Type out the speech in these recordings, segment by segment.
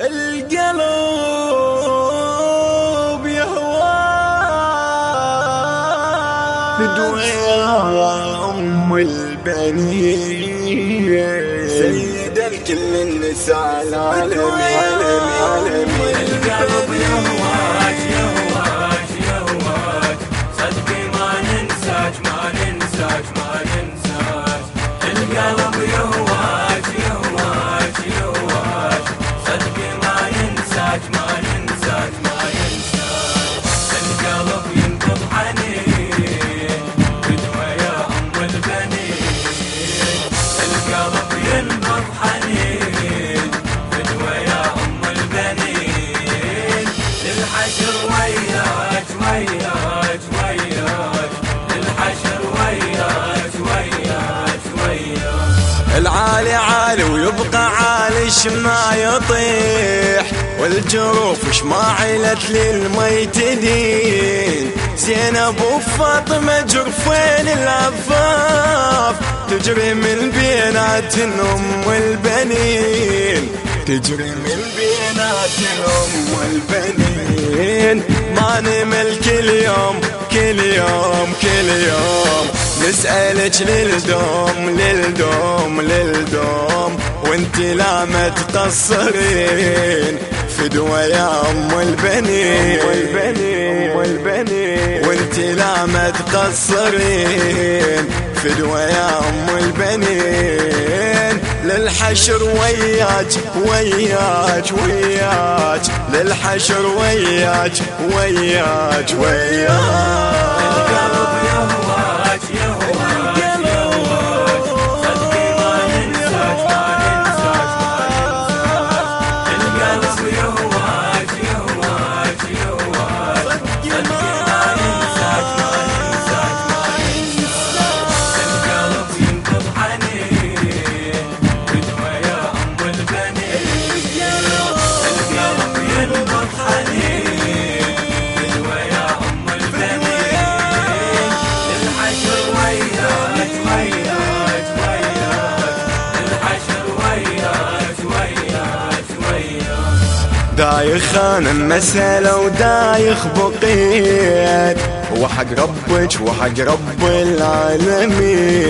القلب يهوى. بدوية أم البنين. سيد الكل النساء العالمي عالمي عالمي القلب يهواك حنين بدوى يا أم البنين للحشر وياك وياك وياك. للحشر وياك وياك وياك. العالي عالي ويبقى عالي ما يطيح. والجروف ما علت للميت دين زينب وفاطمة جرفين العفاف تجري من بينات الأم والبنين. تجري من بينات الأم والبنين. ما نمل كل يوم كل يوم كل يوم. نسألك للدوم للدوم للدوم. وانت لا ما تقصرين فدوى يا أم البنين والبنين والبنين وانت لا ما تقصرين فدوى يا أم البنين للحشر وياك وياك وياك. للحشر وياك وياك وياك. القلب يهواك دايخ أنا المسألة ودايخ بقيت. وحق ربك وحق رب العالمين.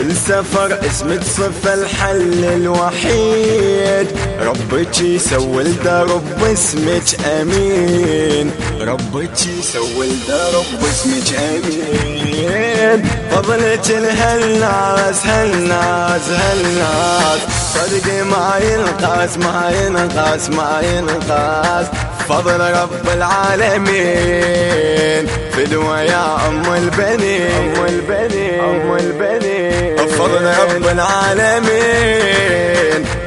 السفر اسمك صف الحل الوحيد. ربك يسوي الدرب اسمك أمين. ربك يسوي الدرب اسمك أمين. فضلك لهالناس هالناس هالناس صدقي ما ينقاس ما ينقاس ما ينقاس. فضل رب العالمين. فدوى يا أم البنين. أم البنين. أم البنين. فضل رب العالمين.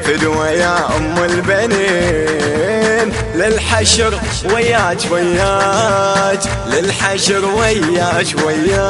فدوى يا أم البنين. للحشر وياك وياك. للحشر وياك القلب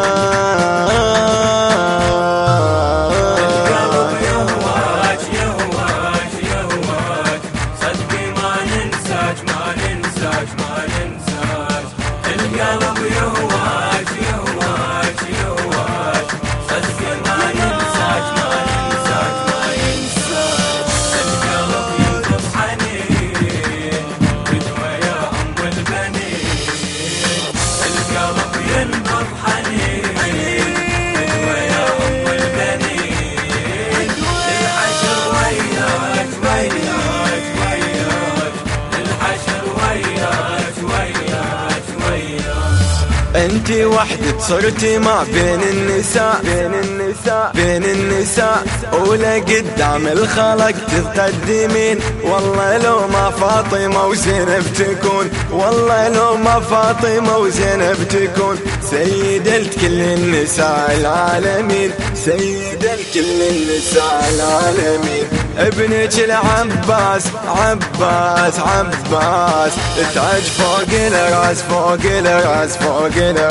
انت وحدك صرتي ما بين النساء بين النساء بين النساء. أولى قدام الخلق تتقدمين والله لو ما فاطمة وزينب تكون والله لو ما فاطمة وزينب تكون. سيدة كل النساء العالمين سيدة كل النساء العالمين. ابنك العباس عباس عباس. تاج فوق الراس فوق الراس فوق الراس.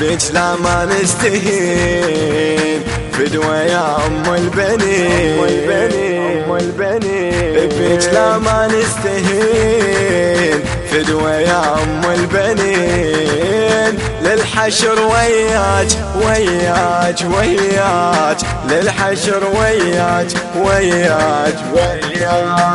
بيك لا ما نستهين. فدوى يا أم البنين. أم البنين. ام البنين ما نستهين. فدوى يا أم البنين. للحشر وياك وياك وياك للحشر وياك وياك وياك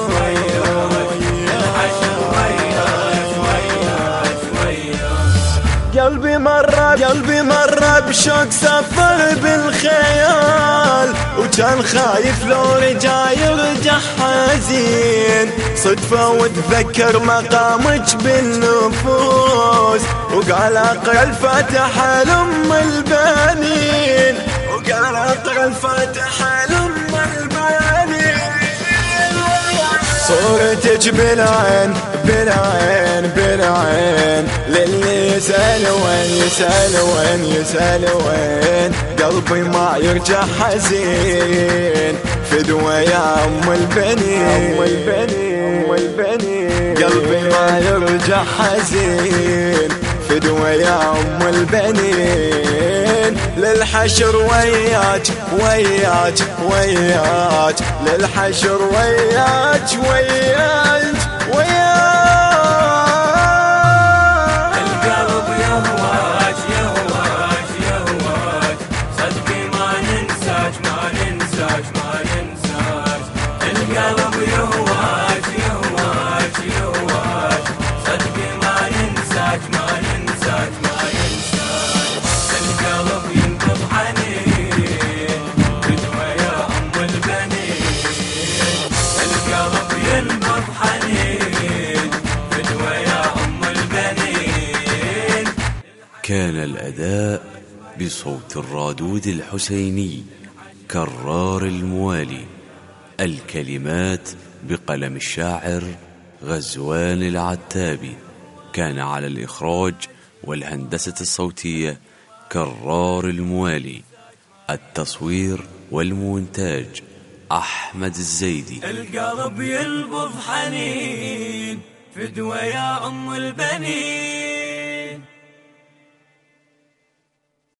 قلبي مرة بشوق سفر بالخيال وكان خايف لو رجع يرجع حزين. صدفة وتذكر مقامك بالنفوس وقال أقرأ الفاتحة لأم البنين. وقال أقرأ الفاتحة لأم صورتك بالعين بالعين بالعين. للي يسأل وين يسأل وين يسأل وين. قلبي ما يرجع حزين. فدوى يا أم البنين. أم البنين. أم البنين. قلبي ما يرجع حزين. فدوى يا أم البنين. للحشر وياك وياك وياك. للحشر وياك وياك. الأداء بصوت الرادود الحسيني كرار الموالي الكلمات بقلم الشاعر غزوان العتابي. كان على الإخراج والهندسة الصوتية كرار الموالي التصوير والمونتاج أحمد الزيدي. القلب ينبض حنين فدوى يا أم البنين.